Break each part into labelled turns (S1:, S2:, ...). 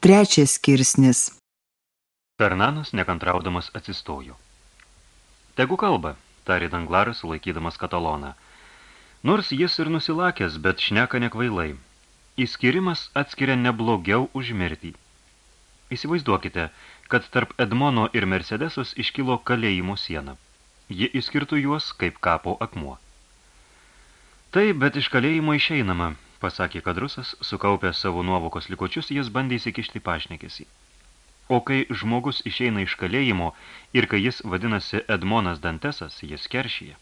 S1: Trečias skirsnis.
S2: Fernanas nekantraudamas atsistojo. Tegu kalba, tarė Danglaras, laikydamas kataloną. Nors jis ir nusilakęs, bet šneka nekvailai. Įskirimas atskiria neblogiau už mirtį. Įsivaizduokite, kad tarp Edmono ir Mercedesos iškilo kalėjimo siena. Ji išskirtų juos kaip kapo akmuo. Taip, bet iš kalėjimo išeinama, pasakė kadrusas, sukaupęs savo nuovokos likučius, jis bandė įsikišti pašnekėsi. O kai žmogus išeina iš kalėjimo ir kai jis vadinasi Edmonas Dantesas, jis keršyje.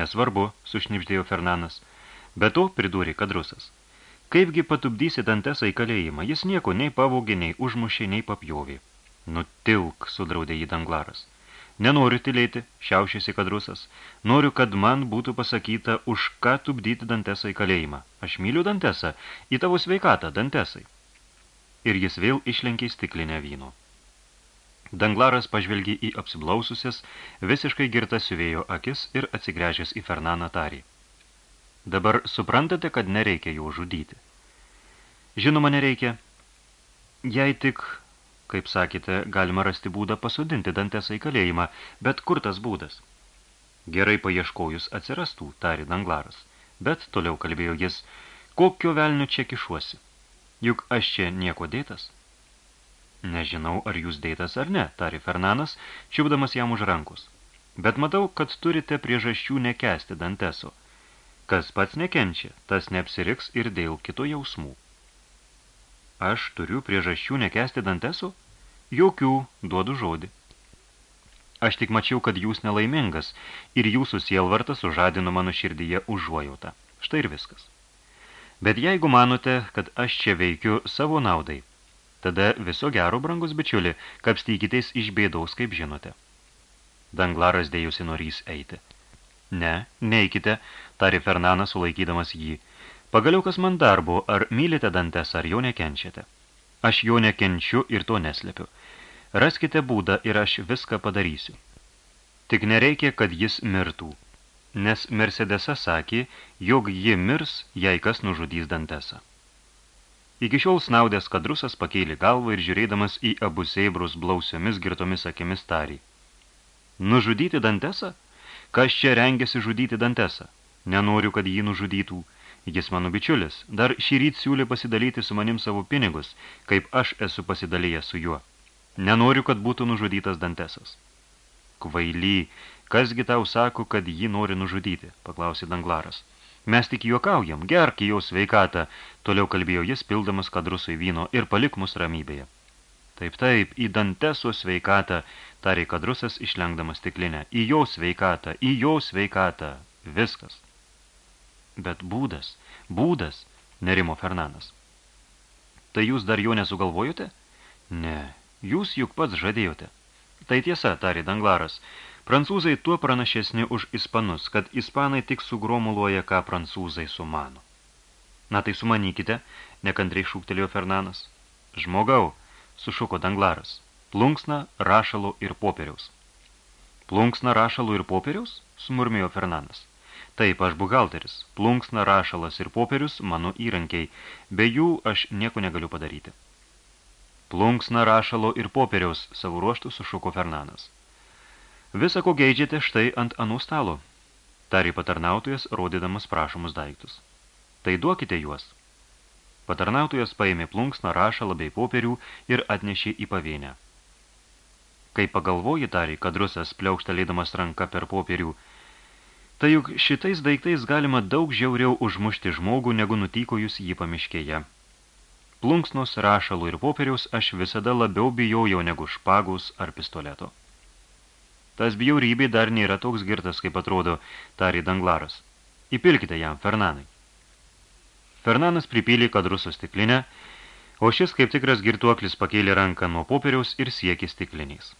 S2: Nesvarbu, sušnipždėjo Fernanas, bet to pridūrė kadrusas. Kaipgi patupdysi Dantesą į kalėjimą, jis nieko nei pavogė, nei užmušė, nei papjovė. Nutilk, sudraudė jį Danglaras. Nenoriu tylėti, šiaušėsi kadrusas. Noriu, kad man būtų pasakyta, už ką tupdyti Dantesą į kalėjimą. Aš myliu Dantesą, į tavo sveikatą, Dantesai. Ir jis vėl išlenkė stiklinę vyno. Danglaras pažvelgė į apsiblaususias, visiškai girtas siuvėjo akis ir atsigręžęs į Fernaną tarį. Dabar suprantate, kad nereikia jo žudyti. Žinoma, nereikia. Jei tik kaip sakėte, galima rasti būdą pasodinti Dantesą į kalėjimą, bet kur tas būdas? Gerai paieškojus atsirastų, tarė Danglaras, bet toliau kalbėjo jis, kokio velnio čia kišuosi? Juk aš čia nieko dėtas. Nežinau, ar jūs dėtas ar ne, tarė Fernanas, čiupdamas jam už rankus. Bet matau, kad turite priežasčių nekesti Danteso. Kas pats nekenčia, tas neapsiriks ir dėl kito jausmų. Aš turiu priežasčių nekesti Danteso? Jokių, duodu žodį. Aš tik mačiau, kad jūs nelaimingas ir jūsų sielvartas sužadino mano širdyje užuojautą. Štai ir viskas. Bet jeigu manote, kad aš čia veikiu savo naudai, tada viso gero, brangus bičiuli, kapstykitės iš bėdaus, kaip žinote. Danglaras dėjusi norys eiti. Ne, neikite, tarė Fernanas sulaikydamas jį. Pagaliau kas man darbo, ar mylite Dantes, ar jo nekenčiate? Aš jo nekenčiu ir to neslepiu. Raskite būdą ir aš viską padarysiu. Tik nereikia, kad jis mirtų, nes Mercedesa sakė, jog ji mirs, jei kas nužudys Dantesą. Iki šiol snaudęs kadrusas pakėlė galvą ir žiūrėdamas į abu seibrus blausiomis girtomis akimis tarį. Nužudyti Dantesą? Kas čia rengiasi žudyti Dantesą? Nenoriu, kad jį nužudytų. Jis mano bičiulis, dar šį ryt siūlė pasidalyti su manim savo pinigus, kaip aš esu pasidalyję su juo. Nenoriu, kad būtų nužudytas Dantesas. Kvaily, kasgi tau sako, kad jį nori nužudyti, paklausė Danglaras. Mes tik juokaujam, gerk jo sveikatą, toliau kalbėjo jis, pildamas kadrusui vyno ir palik mus ramybėje. Taip, taip, į Danteso sveikatą, tarė kadrusas išlengdamas stiklinę. Į jo sveikatą, į jo sveikatą, viskas. Bet būdas, būdas, nerimo Fernanas. Tai jūs dar jo nesugalvojote? Ne, jūs juk pats žadėjote. Tai tiesa, tarė Danglaras. Prancūzai tuo pranašesni už ispanus, kad ispanai tik sugromuluoja, ką prancūzai sumano. Na tai sumanykite, nekantriai šūktelėjo Fernanas. Žmogau, sušuko Danglaras. Plunksna, rašalo ir popieriaus. Plunksna, rašalo ir popieriaus? sumurmėjo Fernanas. Taip, aš buhalteris, plunksna, rašalas ir popierius mano įrankiai, be jų aš nieko negaliu padaryti. Plunksna, rašalo ir popieriaus savo ruoštų sušuko Fernanas. Visa, ko geidžiate, štai ant anų stalo, tarė patarnautojas, rodydamas prašomus daiktus. Tai duokite juos. Patarnautojas paėmė plunksną, rašalą bei popierių ir atnešė į pavėnę. Kai pagalvoji, tarė, kad rusas pliaukštelėdamas ranka per popierių, Tai juk šitais daiktais galima daug žiauriau užmušti žmogų, negu nutyko jūs jį pamiškėje. Plunksnos, rašalų ir popieriaus aš visada labiau bijojau negu špagus ar pistoleto. Tas bjaurybė dar nėra toks girtas, kaip atrodo, tarė Danglaras. Įpilkite jam, Fernanai. Fernanas pripylė kadrusų stiklinę, o šis kaip tikras girtuoklis pakėlė ranką nuo popieriaus ir siekė stikliniais.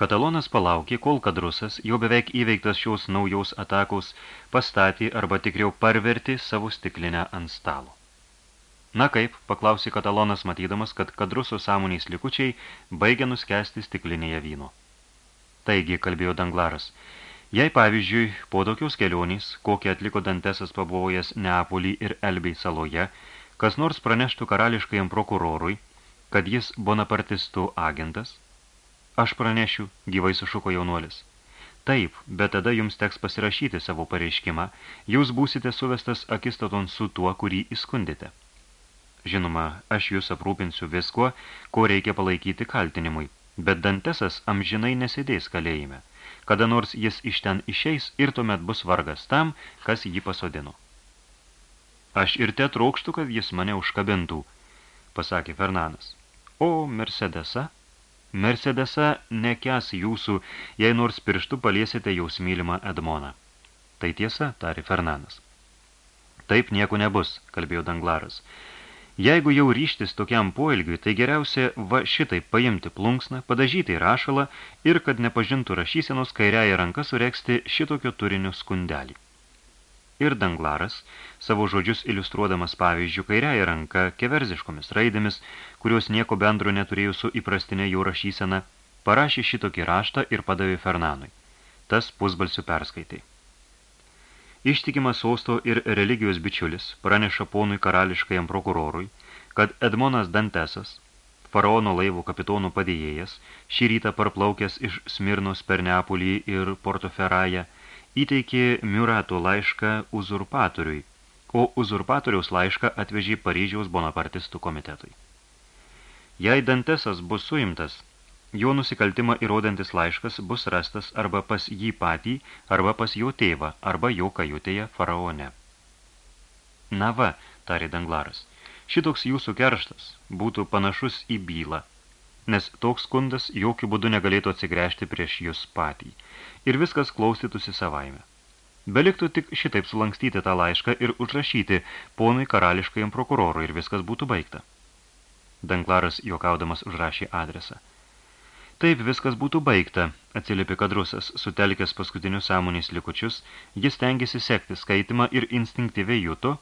S2: Katalonas palaukė, kol kadrusas, jau beveik įveiktas šios naujaus atakos, pastatė arba tikriau parverti savo stiklinę ant stalo. Na kaip, paklausė katalonas, matydamas, kad kadruso sąmoniais likučiai baigia nuskesti stiklinėje vyno. Taigi, kalbėjo Danglaras, jei pavyzdžiui, po tokios kelionės, kokią atliko Dantesas pabuvojęs Neapolį ir Elbei saloje, kas nors praneštų karališkajam prokurorui, kad jis bonapartistų agentas? Aš pranešiu, gyvai sušuko jaunuolis. Taip, bet tada jums teks pasirašyti savo pareiškimą, jūs būsite suvestas akistaton su tuo, kurį įskundite. Žinoma, aš jūs aprūpinsiu viskuo, ko reikia palaikyti kaltinimui, bet Dantesas amžinai nesėdės kalėjime. Kada nors jis iš ten išeis ir tuomet bus vargas tam, kas jį pasodino. Aš ir te trokštų, kad jis mane užkabintų, pasakė Fernanas. O Mercedesa? Mercedesa nekes jūsų, jei nors pirštų paliesite jaus mylimą Edmoną. Tai tiesa, tarė Fernanas. Taip nieko nebus, kalbėjo Danglaras. Jeigu jau ryštis tokiam poelgiui, tai geriausia va šitai paimti plunksną, padažyti rašalą ir, kad nepažintų rašysenos, kairiąją ranką sureksti šitokio turinio skundelį ir Danglaras, savo žodžius iliustruodamas pavyzdžių kairiąją ranką keverziškomis raidėmis, kurios nieko bendro neturėjo su įprastinė jau rašysena, parašė šitokį raštą ir padavė Fernanui. Tas pusbalsių perskaitai. Ištikimas sosto ir religijos bičiulis praneša ponui karališkajam prokurorui, kad Edmonas Dantesas, faraono laivo kapitonų padėjėjas, šį rytą parplaukęs iš Smirnos per Neapolį ir Portoferają, įteikė Miurato laišką uzurpatoriui, o uzurpatoriaus laišką atvežė Paryžiaus bonapartistų komitetui. Jei Dantesas bus suimtas, jo nusikaltimą įrodantis laiškas bus rastas arba pas jį patį, arba pas jo tėvą, arba jo kajutėje faraone. Na va, tarė Danglaras, šitoks jūsų kerštas būtų panašus į bylą, nes toks skundas jokių būdų negalėtų atsigręžti prieš jūs patį, ir viskas klausytųsi savaime. Beliktų tik šitaip sulankstyti tą laišką ir užrašyti ponui karališkajam prokurorui ir viskas būtų baigta. Danklaras juokaudamas užrašė adresą. Taip viskas būtų baigta, atsiliepė kadrusas, sutelkęs paskutinius sąmonės likučius, jis tengiasi sekti skaitimą ir instinktyviai juto,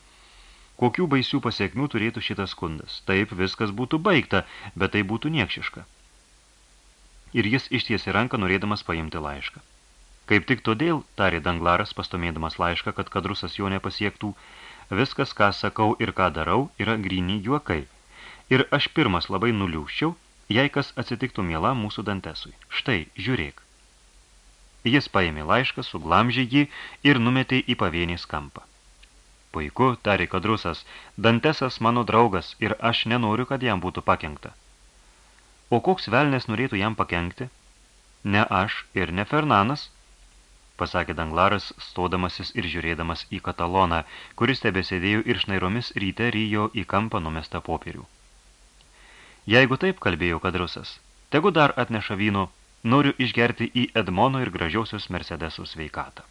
S2: kokių baisių pasiekmių turėtų šitas skundas. Taip viskas būtų baigta, bet tai būtų niekšiška. Ir jis ištiesi ranką, norėdamas paimti laišką. Kaip tik todėl, tarė Danglaras, pastumėdamas laišką, kad kadrusas jo nepasiektų, viskas, ką sakau ir ką darau, yra gryni juokai. Ir aš pirmas labai nuliūščiau, jei kas atsitiktų miela mūsų Dantesui. Štai, žiūrėk. Jis paėmė laišką, suglamžė jį ir numetė į pavienės kampą. Puiku, tarė kadrusas, Dantesas mano draugas ir aš nenoriu, kad jam būtų pakengta. O koks velnės norėtų jam pakenkti? Ne aš ir ne Fernanas, pasakė Danglaras, stodamasis ir žiūrėdamas į kataloną, kuris tebesėdėjo ir šnairomis ryte ryjo į kampą numestą popierių. Jeigu taip kalbėjo kadrusas, tegu dar atneša vyno, noriu išgerti į Edmono ir gražiausios Mercedesų sveikatą.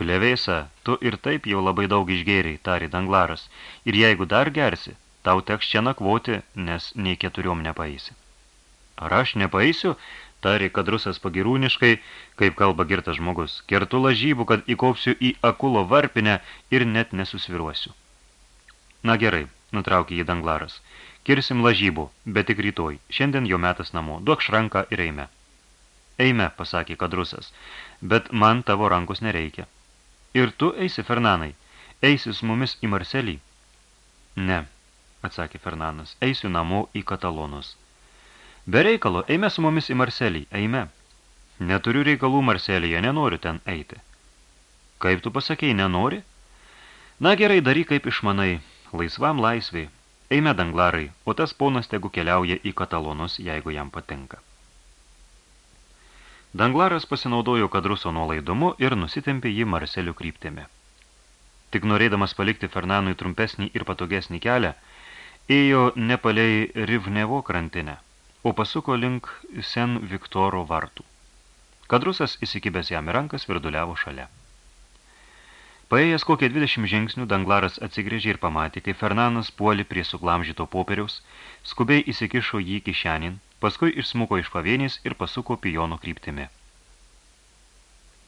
S2: Plevėsa, tu ir taip jau labai daug išgėriai, tarė Danglaras, ir jeigu dar gersi, tau teks čia nakvoti, nes nei keturiom nepaeisi. Ar aš nepaeisiu, tarė kadrusas pagirūniškai, kaip kalba girtas žmogus. Kertu lažybų, kad įkopsiu į akulo varpinę ir net nesusviruosiu. Na gerai, nutraukė jį danglaras. Kirsim lažybų, bet tik rytoj. Šiandien jau metas namo. Duok šranką ir eime. Eime, pasakė kadrusas, bet man tavo rankos nereikia. Ir tu eisi, Fernanai, eisi su mumis į Marselį? Ne, atsakė Fernanas, eisiu namo į Katalonus. Be reikalo, eime su mumis į Marselį, eime. Neturiu reikalų Marselyje, nenoriu ten eiti. Kaip tu pasakėjai, nenori? Na gerai, daryk kaip išmanai, laisvam laisviai. Eime danglarai, o tas ponas tegu keliauja į katalonus, jeigu jam patinka. Danglaras pasinaudojo kadruso nuolaidumu ir nusitempė jį Marselių kryptimi. Tik norėdamas palikti Fernanui trumpesnį ir patogesnį kelią, ėjo nepaliai Rivnevo krantinę o pasuko link Sen Viktoro vartų. Kadrusas įsikibęs jam į rankas virduliavo šalia. Paėjęs kokie 20 žingsnių, Danglaras atsigrėžė ir pamatė, kai Fernanas puoli prie suglamžyto popieriaus, skubiai įsikišo jį kišenin, paskui išsmuko iš pavienės ir pasuko pijono kryptimi.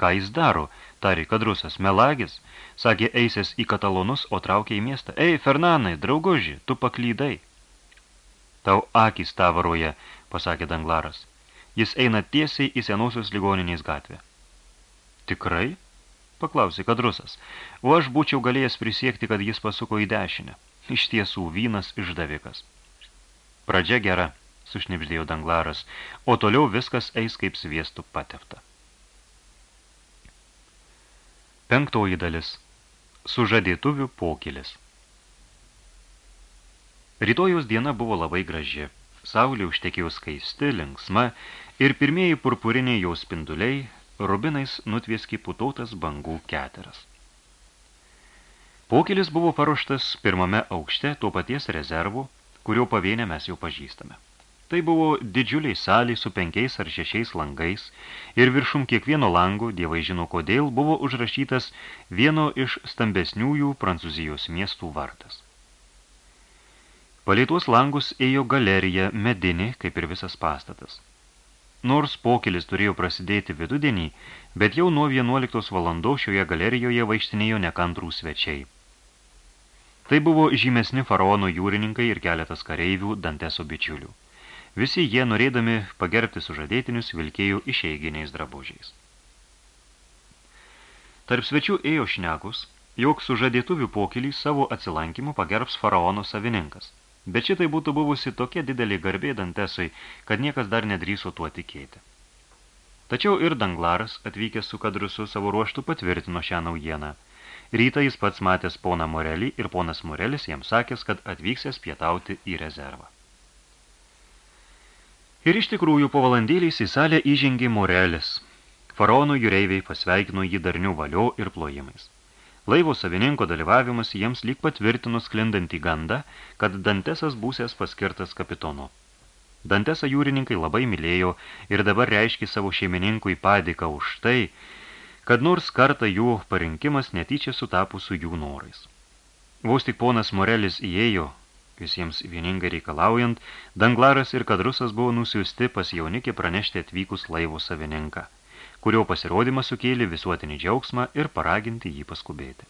S2: Ką jis daro, tarė kadrusas, melagis, sakė eisės į katalonus, o traukė į miestą. Ei, Fernanai, drauguži, tu paklydai. Tau akis tavaroje, pasakė Danglaras. Jis eina tiesiai į senosios ligoninės gatvę. Tikrai? paklausė kadrusas. O aš būčiau galėjęs prisiekti, kad jis pasuko į dešinę. Iš tiesų, vynas išdavikas. Pradžia gera, sušnipždėjo Danglaras, o toliau viskas eis kaip sviestų patepta. Penktoji dalis. Sužadėtuvių pokilis. Rytojus diena buvo labai graži. Saulė užtekėjo skaisti, linksma ir pirmieji purpuriniai jau spinduliai rubinais nutvieski putotas bangų keteras. Pokelis buvo paruoštas pirmame aukšte to paties rezervų, kurio pavienę mes jau pažįstame. Tai buvo didžiuliai saliai su penkiais ar šešiais langais ir viršum kiekvieno lango, dievai žino kodėl, buvo užrašytas vieno iš stambesniųjų Prancūzijos miestų vardas. Palei tuos langus ėjo galerija medinė, kaip ir visas pastatas. Nors pokelis turėjo prasidėti vidudienį, bet jau nuo 11 valandos šioje galerijoje vaikštinėjo nekantrų svečiai. Tai buvo žymesni faraono jūrininkai ir keletas kareivių Danteso bičiulių. Visi jie, norėdami pagerbti sužadėtinius, vilkėjo išeiginiais drabužiais. Tarp svečių ėjo šnekus, jog sužadėtuvių pokelį savo atsilankimu pagerbs faraono savininkas – Bet šitai būtų buvusi tokia didelė garbė Dantesui, kad niekas dar nedryso tuo tikėti. Tačiau ir Danglaras, atvykęs su kadrusu savo ruoštų, patvirtino šią naujieną. Rytą jis pats matęs poną Morelį ir ponas Morelis jam sakęs, kad atvyksęs pietauti į rezervą. Ir iš tikrųjų po valandėlės į salę įžengė Morelis. Faraono jūreiviai pasveikino jį darnių valio ir plojimais. Laivo savininko dalyvavimas jiems lyg patvirtino sklindantį gandą, kad Dantesas būsės paskirtas kapitonu. Dantesą jūrininkai labai mylėjo ir dabar reiškia savo šeimininkui padėką už tai, kad nors kartą jų parinkimas netyčia sutapo su jų norais. Vos tik ponas Morelis įėjo, visiems vieningai reikalaujant, Danglaras ir Kadrusas buvo nusiusti pas jaunikį pranešti atvykus laivo savininką – kurio pasirodymas sukėlė visuotinį džiaugsmą ir paraginti jį paskubėti.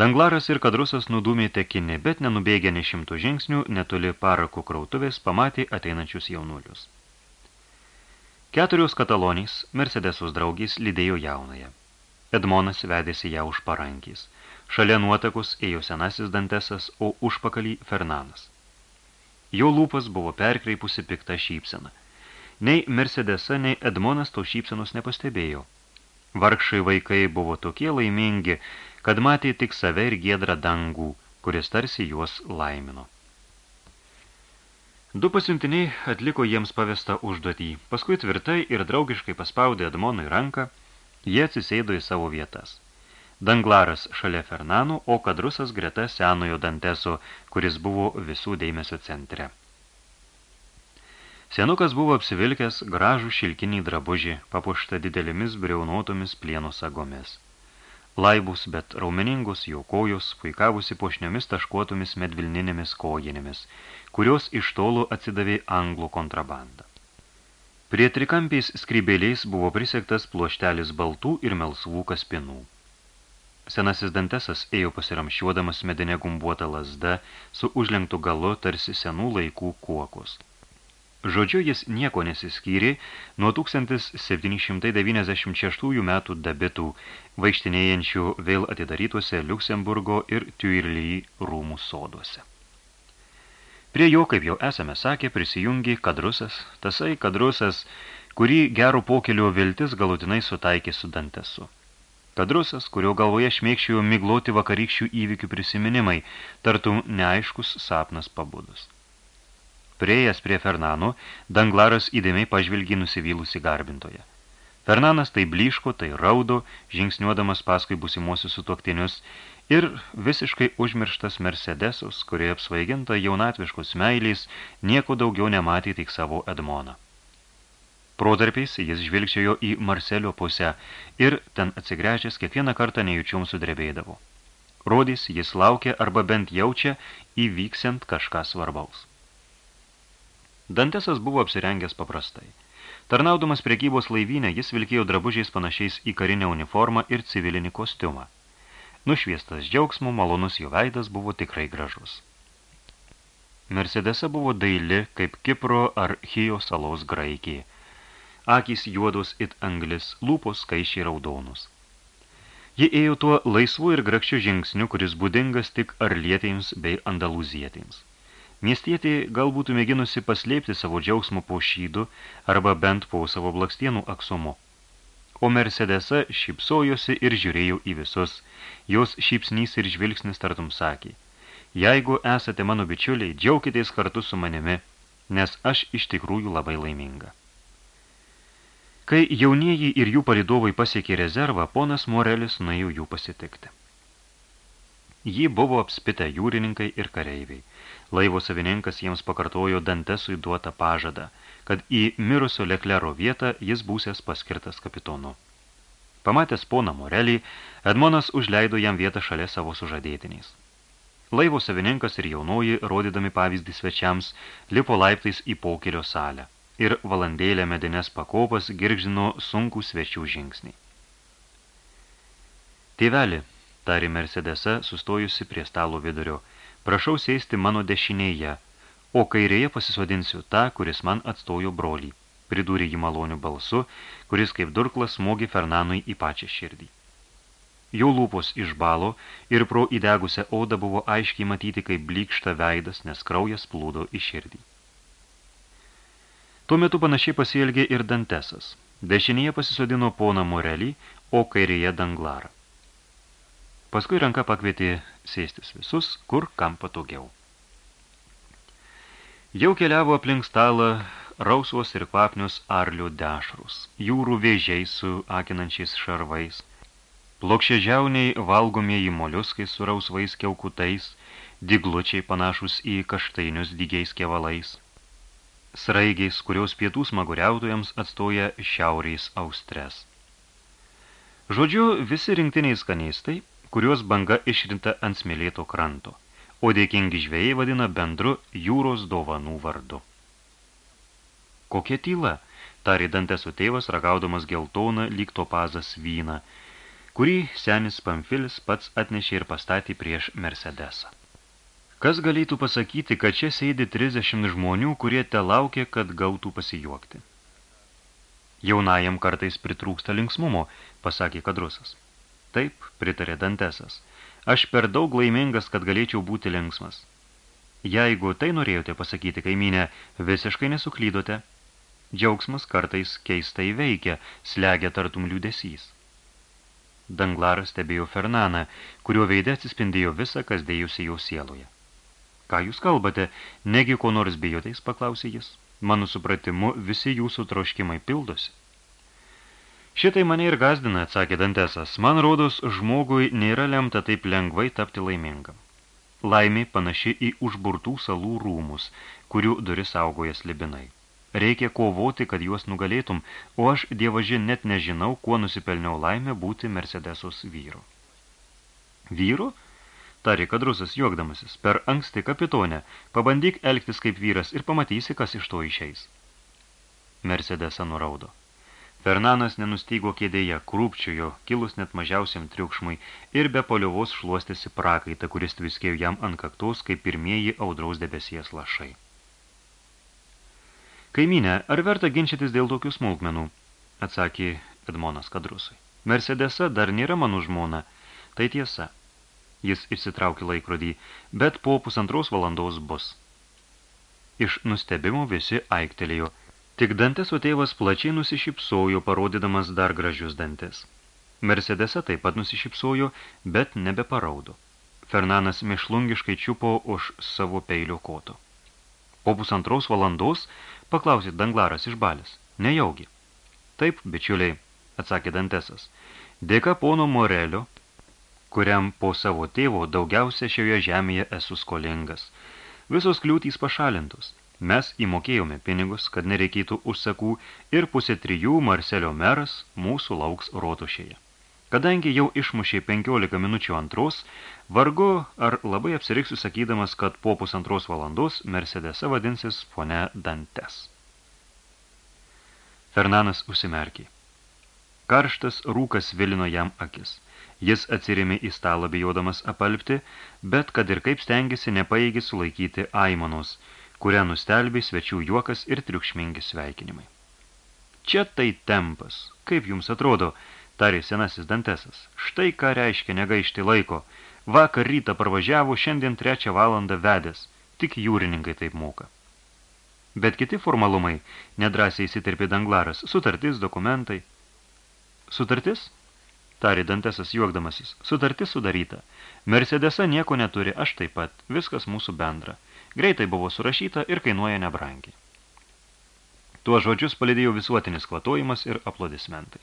S2: Danglaras ir kadrusas nudūmė tekinį, bet nenubėgę ne šimtų žingsnių, netoli parakų krautuvės pamatė ateinančius jaunulius. Keturios katalonys, Mercedesus draugys, lydėjo jaunąją. Edmonas vedėsi ją už parankys. Šalia nuotakus ėjo senasis Dantesas, o užpakalį Fernanas. Jo lūpas buvo perkreipusi piktą šypseną. Nei Mercedesa, nei Edmonas to šypsenos nepastebėjo. Vargšai vaikai buvo tokie laimingi, kad matė tik save ir giedrą dangų, kuris tarsi juos laimino. Du pasiuntiniai atliko jiems pavestą užduotį, paskui tvirtai ir draugiškai paspaudė Edmonui ranką, jie atsisėdo į savo vietas. Danglaras šalia Fernanų, o kadrusas greta senojo Danteso, kuris buvo visų dėmesio centre. Senukas buvo apsivilkęs gražų šilkinį drabužį, papuoštą didelėmis briaunotomis plieno sagomis. Laibus, bet raumeningus jo kojus puikavusi pošniomis taškuotomis medvilninėmis kojinėmis, kurios iš tolo atsidavė anglų kontrabandą. Prie trikampiais skrybėliais buvo prisektas pluoštelis baltų ir melsvų kaspinų. Senasis Dantesas ėjo pasiramšiuodamas medinę gumbuotą lasdą su užlenktų galu tarsi senų laikų kuokos. Žodžiu, jis nieko nesiskyrė nuo 1796 metų dabitų, vaikštinėjančių vėl atidarytuose Liuksemburgo ir Tuirly rūmų soduose. Prie jo, kaip jau esame sakę, prisijungė kadrusas, tasai kadrusas, kurį gerų pokelio viltis galutinai sutaikė su Dantesu. Kadrusas, kurio galvoje šmėkščiojo migloti vakarykščių įvykių prisiminimai, tartum neaiškus sapnas pabudus. Priejas prie Fernano, Danglaras įdėmiai pažvilgė nusivylusi garbintoje. Fernanas tai blyško, tai raudo, žingsniuodamas paskui busimuosius sutuoktinius ir visiškai užmirštas Mercedesus, kurie apsvaiginta jaunatviškos meiliais, nieko daugiau nematė tik savo Edmoną. Protarpiais jis žvilgčiojo į Marselio pusę ir ten atsigręžęs kiekvieną kartą nejučiom sudrebėdavo. Rodys, jis laukia arba bent jaučia įvyksiant kažką svarbaus. Dantesas buvo apsirengęs paprastai. Tarnaudamas prekybos laivynę, jis vilkėjo drabužiais panašiais į karinę uniformą ir civilinį kostiumą. Nušviestas džiaugsmu, malonus jo veidas buvo tikrai gražus. Mercedesa buvo daili, kaip Kipro ar Hijo salos graikija. Akys juodos it anglis, lūpos skaičiai raudonus. Ji ėjo tuo laisvu ir grakščiu žingsniu, kuris būdingas tik arlietėjams bei andaluzietėjams. Miestietė gal būtų mėginusi paslėpti savo džiaugsmo po šydu arba bent po savo blakstienų aksomu. O Mercedesa šypsojosi ir žiūrėjo į visus. Jos šypsnys ir žvilgsnis tartum sakė. Jeigu esate mano bičiuliai, džiaukitės kartu su manimi, nes aš iš tikrųjų labai laiminga. Kai jaunieji ir jų palidovai pasiekė rezervą, ponas Morelis nuėjo jų pasitikti. Jį buvo apspitę jūrininkai ir kareiviai. Laivo savininkas jiems pakartojo Dantesui duotą pažadą, kad į mirusio Leklero vietą jis būsės paskirtas kapitonu. Pamatęs poną Morelį, Edmonas užleido jam vietą šalia savo sužadėtiniais. Laivo savininkas ir jaunoji, rodydami pavyzdį svečiams, lipo laiptais į pokerio salę ir valandėlę medinės pakopas girgžino sunkų svečių žingsnį. Tėveli, tari Mercedesa, sustojusi prie stalo vidurio, prašau sėsti mano dešinėje, o kairėje pasisodinsiu tą, kuris man atstojo brolį, pridūrė jį malonių balsu, kuris kaip durklas smogė Fernanui į pačią širdį. Jau lūpos išbalo ir pro įdegusią odą buvo aiškiai matyti, kaip blykšta veidas, nes kraujas plūdo į širdį. Tuo metu panašiai pasielgė ir Dantesas. Dešinėje pasisodino poną Morelį, o kairėje Danglarą. Paskui ranka pakvietė sėstis visus, kur kam patogiau. Jau keliavo aplink stalą rausvos ir kvapnius arlių dešrus, jūrų vėžiai su akinančiais šarvais, plokščiažiauniai valgomieji moliuskai su rausvais kiaukutais, diglučiai panašus į kaštainius dygiais kevalais, sraigiais, kurios pietų smaguriautojams atstoja šiauriais austres. Žodžiu, visi rinktiniai skanėstai – kuriuos banga išrinta ant smėlėto kranto, o dėkingi žvėjai vadina bendru jūros dovanų vardu. Kokia tyla, tarė Danteso tėvas, ragaudamas geltoną lyg topazas vyną, kurį senis Pamfilis pats atnešė ir pastatė prieš Mercedesą. Kas galėtų pasakyti, kad čia sėdi 30 žmonių, kurie te laukia, kad gautų pasijuokti? Jaunajam kartais pritrūksta linksmumo, pasakė kadrusas. Taip, pritarė Dantesas. Aš per daug laimingas, kad galėčiau būti linksmas. Jeigu tai norėjote pasakyti, kaiminė, visiškai nesuklydote. Džiaugsmas kartais keistai veikia, slegia tartum liūdesys. Danglaras stebėjo Fernaną, kurio veide atsispindėjo visa, kas dėjusi jau sieloje. Ką jūs kalbate, negi ko nors bijoteis, paklausė jis. Mano supratimu, visi jūsų troškimai pildosi. Šitai mane ir gazdina, atsakė Dantesas. Man rodos, žmogui nėra lemta taip lengvai tapti laimingam. Laimė panaši į užburtų salų rūmus, kurių duris saugoja slibinai. Reikia kovoti, kad juos nugalėtum, o aš, dievaži, net nežinau, kuo nusipelniau laimę būti Mercedesos vyru. Vyru? Tarė kadrusas juokdamasis, per anksti kapitonę, pabandyk elgtis kaip vyras ir pamatysi, kas iš to išeis. Mercedesa nuraudo. Fernanas nenustygo kėdėje, krūpčiojo, kilus net mažiausiam triukšmui ir be paliovos šluostėsi prakaitą, kuris tviskėjo jam ant kaktos, kaip pirmieji audraus debesies lašai. Kaiminė, ar verta ginčytis dėl tokių smulkmenų? atsakė Edmonas kadrusui. Mercedesa dar nėra mano žmona, tai tiesa. Jis išsitraukė laikrodį, bet po pusantros valandos bus. Iš nustebimo visi aiktelėjo – Tik Danteso tėvas plačiai nusišypsojo, parodydamas dar gražius dantis. Mercedesa taip pat nusišypsojo, bet nebeparaudo. Fernanas mišlungiškai čiupo už savo peilio koto. Po pusantros valandos paklausė Danglaras iš balės. Nejaugi. Taip, bičiuliai, atsakė Dantesas. Dėka pono Morelio, kuriam po savo tėvo daugiausia šioje žemėje esu skolingas. Visos kliūtys pašalintos. Mes įmokėjome pinigus, kad nereikėtų užsakų ir pusė trijų Marselio meras mūsų lauks rotušėje. Kadangi jau išmušė 15 minučių antros, vargu ar labai apsiriksiu sakydamas, kad po pusantros valandos Mercedese vadinsis pone Dantes. Fernanas užsimerkė. Karštas rūkas vilino jam akis. Jis atsirėmė į stalą bijodamas apalpti, bet kad ir kaip stengiasi, nepaėgė sulaikyti aimanos – kurią nustelbė svečių juokas ir triukšmingi sveikinimai. Čia tai tempas. Kaip jums atrodo, tarė senasis Dantesas. Štai ką reiškia negaišti laiko. Vakar rytą parvažiavo, šiandien trečią valandą vedęs. Tik jūrininkai taip moka. Bet kiti formalumai, nedrasiai įsiterpė Danglaras, sutartis, dokumentai. Sutartis? Tarė Dantesas juokdamasis. Sutartis sudaryta. Mercedesa nieko neturi, aš taip pat. Viskas mūsų bendra. Greitai buvo surašyta ir kainuoja nebrangiai. Tuo žodžius palidėjo visuotinis kvatojimas ir aplodismentai.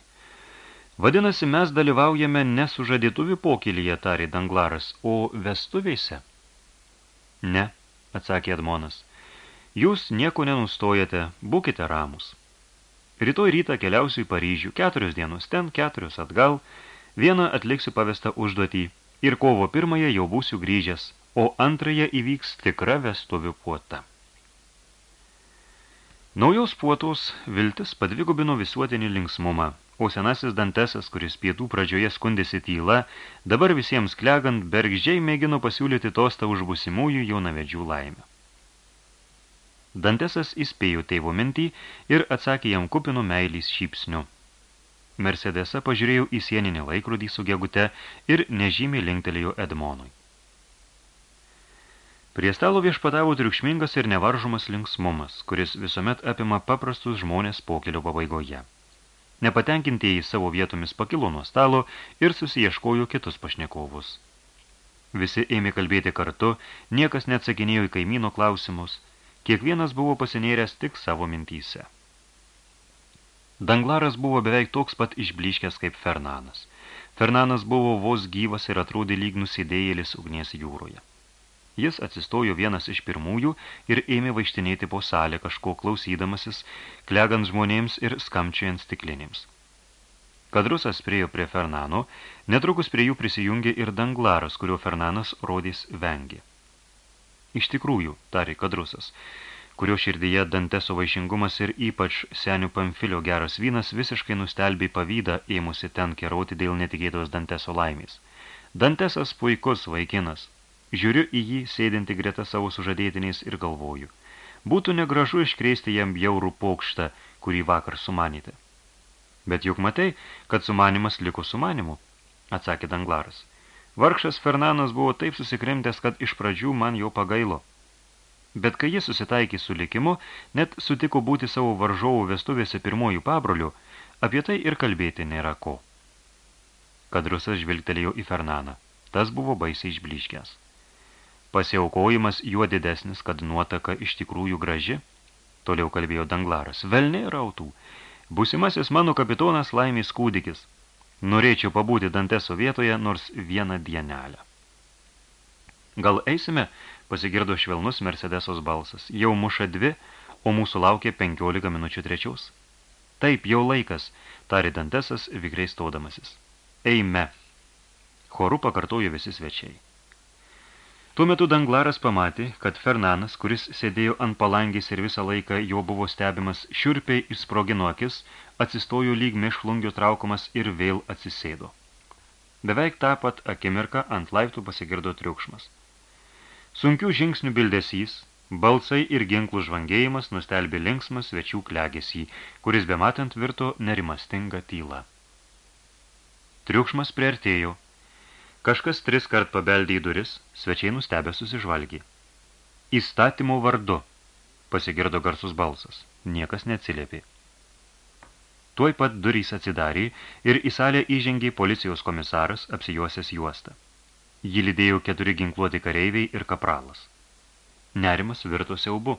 S2: Vadinasi, mes dalyvaujame ne sužadėtuvių pokylyje, tarė Danglaras, o vestuvėse. Ne, atsakė Edmonas. Jūs nieko nenustojate, būkite ramus. Rytoj rytą keliausiu į Paryžių, keturios dienos ten, keturios atgal, vieną atliksiu pavestą užduotį ir kovo pirmąją jau būsiu grįžęs, o antrąją įvyks tikra vestuvių puota. Naujos puotos viltis padvigubino visuotinį linksmumą, o senasis Dantesas, kuris pietų pradžioje skundėsi tyla, dabar visiems klegant bergždžiai mėgino pasiūlyti tostą už busimųjų jaunavedžių laimę. Dantesas įspėjo tėvo mintį ir atsakė jam kupinu meilys šypsniu. Mercedesa pažiūrėjo į sieninį laikrodį su gegute ir nežymiai linktelėjo Edmonui. Prie stalo viešpatavo triukšmingas ir nevaržomas linksmumas, kuris visuomet apima paprastus žmonės pokelio pabaigoje. Nepatenkintieji savo vietomis pakilo nuo stalo ir susieškojo kitus pašnekovus. Visi ėmė kalbėti kartu, niekas neatsakinėjo į kaimyno klausimus, kiekvienas buvo pasinėręs tik savo mintyse. Danglaras buvo beveik toks pat išbliškęs kaip Fernanas. Fernanas buvo vos gyvas ir atrodė lyg nusidėjėlis ugnies jūroje. Jis atsistojo vienas iš pirmųjų ir ėmė vaikštinėti po salę kažko klausydamasis, klegant žmonėms ir skamčiojant stiklinėms. Kadrusas priejo prie Fernano, netrukus prie jų prisijungė ir Danglaras, kurio Fernanas rodys vengė. Iš tikrųjų, tarė Kadrusas, kurio širdyje Danteso vaišingumas ir ypač senių Pamfilio geras vynas visiškai nustelbė pavydą ėmusi ten keroti dėl netikėtos Danteso laimės. Dantesas puikus vaikinas, Žiūriu į jį, sėdinti greta savo sužadėtiniais ir galvoju. Būtų negražu iškreisti jam bjaurų pokštą, kurį vakar sumanėte. Bet juk matai, kad sumanimas liko sumanimu, atsakė Danglaras. Vargšas Fernanas buvo taip susikremtęs, kad iš pradžių man jo pagailo. Bet kai jis susitaikė su likimu, net sutiko būti savo varžovų vestuvėse pirmojų pabrolių, apie tai ir kalbėti nėra ko. Kadrusas žvilgtelėjo į Fernaną. Tas buvo baisiai išbliškęs. Pasiaukojimas juo didesnis, kad nuotaka iš tikrųjų graži, toliau kalbėjo Danglaras. Velnė rautų. Būsimasis mano kapitonas laimės kūdikis. Norėčiau pabūti Danteso vietoje nors vieną dienelę. Gal eisime, pasigirdo švelnus Mercedesos balsas. Jau muša dvi, o mūsų laukia penkiolika minučių trečiaus. Taip, jau laikas, tarė Dantesas vikriai stodamasis. Eime. Choru pakartojo visi svečiai. Tuo metu Danglaras pamatė, kad Fernanas, kuris sėdėjo ant palangės ir visą laiką jo buvo stebimas, šiurpiai išsprogino akis, atsistojo lyg mešlungio traukomas ir vėl atsisėdo. Beveik tą pat akimirką ant laiptų pasigirdo triukšmas. Sunkių žingsnių bildesys, balsai ir ginklų žvangėjimas nustelbė linksmą svečių klegesį, kuris bematant virto nerimastinga tyla. Triukšmas priartėjo, Kažkas tris kart pabeldė į duris, svečiai nustebę susižvalgė. Įstatymo vardu, pasigirdo garsus balsas, niekas neatsiliepė. Tuoj pat durys atsidarė ir į salę įžengė policijos komisaras apsijuosęs juostą. Jį lydėjo keturi ginkluoti kareiviai ir kapralas. Nerimas virto siaubu.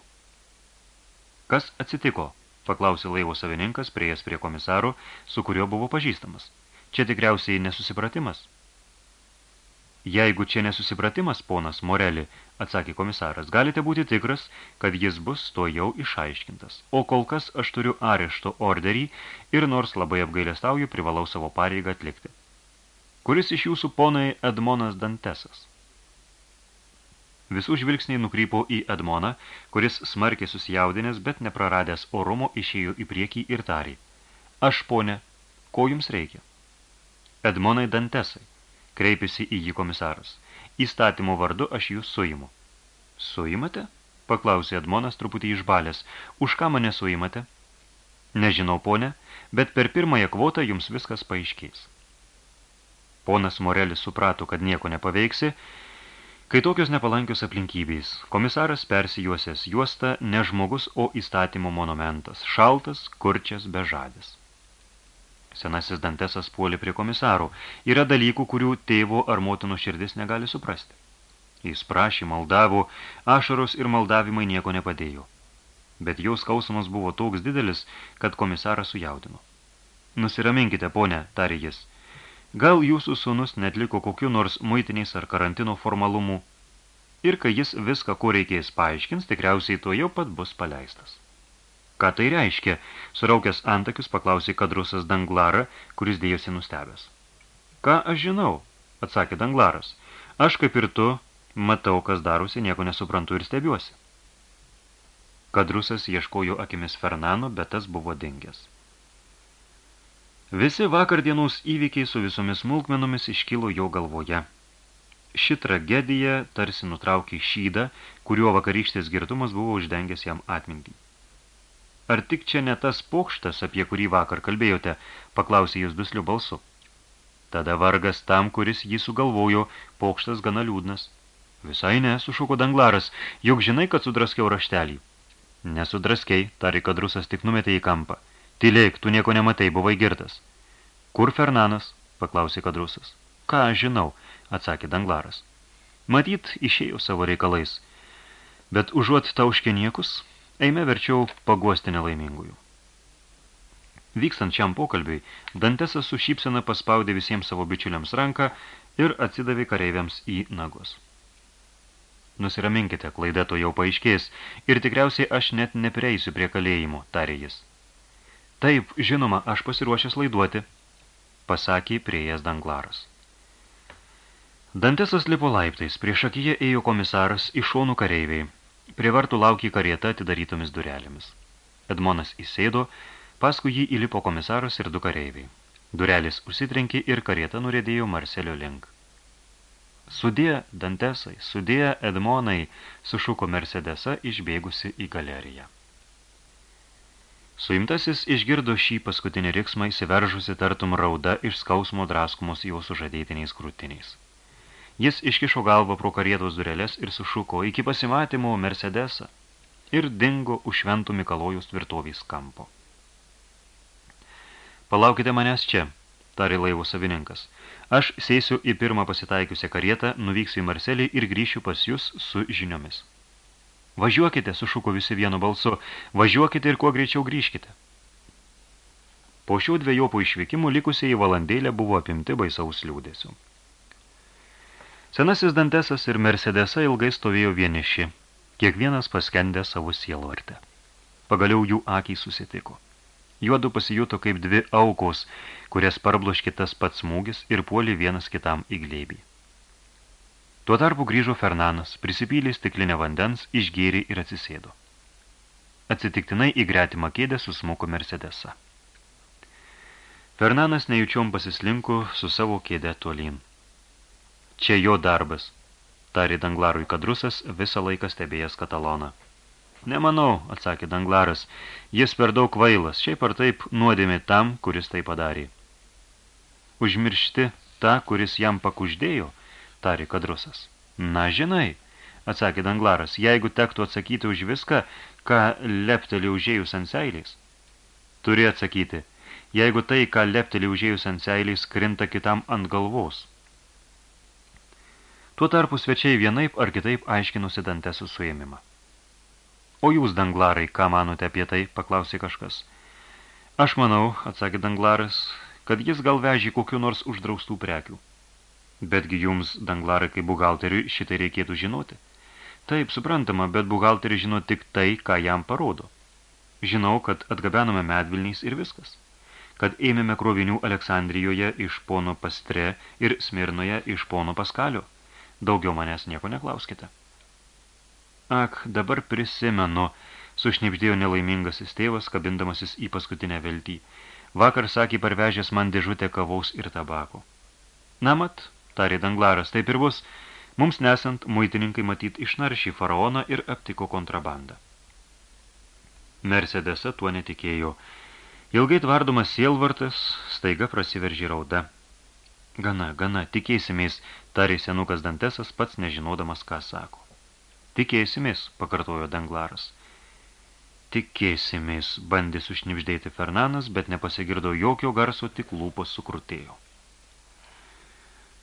S2: Kas atsitiko? paklausė laivo savininkas priejas prie komisaro, su kuriuo buvo pažįstamas. Čia tikriausiai nesusipratimas. Jeigu čia nesusipratimas, ponas Moreli, atsakė komisaras, galite būti tikras, kad jis bus to jau išaiškintas. O kol kas aš turiu arešto orderį ir nors labai apgailestauju, privalau savo pareigą atlikti. Kuris iš jūsų ponai Edmonas Dantesas? Visų žvilgsniai nukrypo į Edmoną, kuris smarkiai susijaudinęs, bet nepraradęs orumo išėjo į priekį ir tarė. Aš, ponė, ko jums reikia? Edmonai Dantesai kreipėsi į jį komisaras. Įstatymo vardu aš jūs suimu. Suimate? Paklausė Edmonas truputį išbalės. Už ką mane suimate? Nežinau, ponė, bet per pirmąją kvotą jums viskas paaiškės. Ponas Morelis suprato, kad nieko nepaveiksi, kai tokios nepalankios aplinkybės. Komisaras persijuosęs juosta ne žmogus, o įstatymo monumentas, šaltas, kurčias, bežadis. Senasis Dantesas puolė prie komisarų. Yra dalykų, kurių tėvo ar motino širdis negali suprasti. Jis prašė, maldavo, ašaros ir maldavimai nieko nepadėjo. Bet jau skausmas buvo toks didelis, kad komisaras sujaudino. Nusiraminkite, ponė, tarė jis. Gal jūsų sūnus netliko kokiu nors muitiniais ar karantino formalumų ir kai jis viską, ko reikės paaiškins, tikriausiai to jau pat bus paleistas. Ką tai reiškia? Suraukęs antakius paklausė kadrusas Danglarą, kuris dėjosi nustebęs. Ką aš žinau? atsakė Danglaras. Aš kaip ir tu matau, kas darosi, nieko nesuprantu ir stebiuosi. Kadrusas ieškojo akimis Fernano, bet tas buvo dingęs. Visi vakardienos įvykiai su visomis smulkmenomis iškilo jo galvoje. Ši tragedija tarsi nutraukė šydą, kuriuo vakarykštės girtumas buvo uždengęs jam atmintį. Ar tik čia ne tas pokštas, apie kurį vakar kalbėjote, paklausė jūs dusliu balsu. Tada vargas tam, kuris jį sugalvojo, pokštas gana liūdnas. Visai ne, sušuko danglaras, juk žinai, kad sudraskiau raštelį. Nesudraskiai, tarė kadrusas tik numetė į kampą. Tylėk, tu nieko nematai, buvai girtas. Kur Fernanas? paklausė kadrusas. Ką žinau, atsakė danglaras. Matyt, išėjo savo reikalais. Bet užuot tauškė niekus, Eime verčiau paguosti nelaimingųjų. Vykstant šiam pokalbiui, Dantesas su šypsena paspaudė visiems savo bičiuliams ranką ir atsidavė kareiviams į nagus. Nusiraminkite, klaida to jau paaiškės ir tikriausiai aš net neprieisiu prie kalėjimo, tarė jis. Taip, žinoma, aš pasiruošęs laiduoti, pasakė priejas Danglaras. Dantesas lipo laiptais, prieš akiją ėjo komisaras iš šonų kareiviai, Prie vartų laukė karieta atidarytomis durelėmis. Edmonas įsėdo, paskui jį įlipo komisaras ir du kareiviai. Durelis užsitrenkė ir karieta nurėdėjo Marselio link. Sudė, Dantesai, sudė, Edmonai, sušuko Mercedesa išbėgusi į galeriją. Suimtasis išgirdo šį paskutinį riksmą įsiveržusi tartum rauda iš skausmo draskumos jo sužadėtiniais krūtiniais. Jis iškišo galvą pro karietos dureles ir sušuko iki pasimatymo Mercedesą ir dingo už šventų Mikalojus tvirtovės kampo. Palaukite manęs čia, tarė laivo savininkas. Aš sėsiu į pirmą pasitaikiusią karietą, nuvyksiu į Marselį ir grįšiu pas jūs su žiniomis. Važiuokite, sušuko visi vienu balsu, važiuokite ir kuo greičiau grįžkite. Po šių dviejopų išvykimų likusiai valandėlę buvo apimti baisaus liūdėsių. Senasis Dantesas ir Mercedesa ilgai stovėjo vieniši, kiekvienas paskendė savo sielvartę. Pagaliau jų akiai susitiko. Juodu pasijuto kaip dvi aukos, kurias parbloškė tas pats smūgis ir puolė vienas kitam į glėbį. Tuo tarpu grįžo Fernanas, prisipylė stiklinę vandens, išgėrė ir atsisėdo. Atsitiktinai į gretimą kėdę susmuko Mercedesa. Fernanas nejučiom pasislinko su savo kėdę tolyn. Čia jo darbas, tarė Danglarui kadrusas, visą laiką stebėjęs kataloną. Nemanau, atsakė Danglaras, jis per daug kvailas, šiaip ar taip nuodėmė tam, kuris tai padarė. Užmiršti tą, kuris jam pakuždėjo, tarė kadrusas. Na, žinai, atsakė Danglaras, jeigu tektų atsakyti už viską, ką lepteli užėjus ant seilės. Turi atsakyti, jeigu tai, ką lepteli užėjus ant seilės, krinta kitam ant galvos. Tuo tarpu svečiai vienaip ar kitaip aiškinusi Dantesų suėmimą. O jūs, Danglarai, ką manote apie tai, paklausė kažkas. Aš manau, atsakė Danglaras, kad jis gal vežė kokiu nors uždraustų prekių. Betgi jums, Danglarai, kaip buhalteriui, šitai reikėtų žinoti. Taip, suprantama, bet buhalteris žino tik tai, ką jam parodo. Žinau, kad atgabenome medvilniais ir viskas. Kad ėmėme krovinių Aleksandrijoje iš pono Pastre ir Smirnoje iš pono Paskalio. Daugiau manęs nieko neklauskite. Ak, dabar prisimenu, sušnipždėjo nelaimingasis tėvas, kabindamasis į paskutinę veltį. Vakar sakė parvežęs man dėžutę kavaus ir tabako. Namat, tarė Danglaras, taip ir bus, mums nesant muitininkai matyt išnaršį faraoną ir aptiko kontrabandą. Mercedesa tuo netikėjo. Ilgai tvardomas sielvartas, staiga prasiveržė rauda. Gana, gana, tikėsimės, tarė senukas Dantesas, pats nežinodamas, ką sako. Tikėsimės, pakartojo Danglaras. Tikėsimės, bandė sušnipždėti Fernanas, bet nepasigirdo jokio garso, tik lūpos sukrutėjo.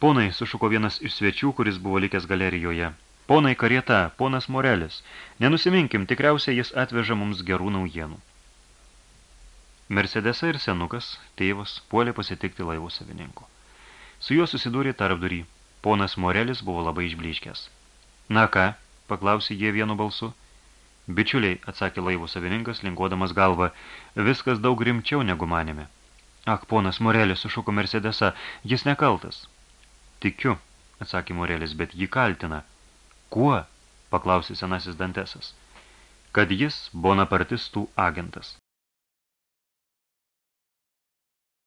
S2: Ponai, sušuko vienas iš svečių, kuris buvo likęs galerijoje. Ponai karieta, ponas Morelis, nenusiminkim, tikriausiai jis atveža mums gerų naujienų. Mercedesa ir senukas, tėvas, puolė pasitikti laivo savininko. Su juo susidūrė tarpdurį. Ponas Morelis buvo labai išbliškęs. Na ką, paklausė jie vienu balsu. Bičiuliai, atsakė laivo savininkas, linkuodamas galvą, viskas daug rimčiau negu manėme. Ak, ponas Morelis, sušuko Mercedesa, jis nekaltas. Tikiu, atsakė Morelis, bet jį kaltina. Kuo? paklausė senasis Dantesas. Kad jis bonapartistų agentas.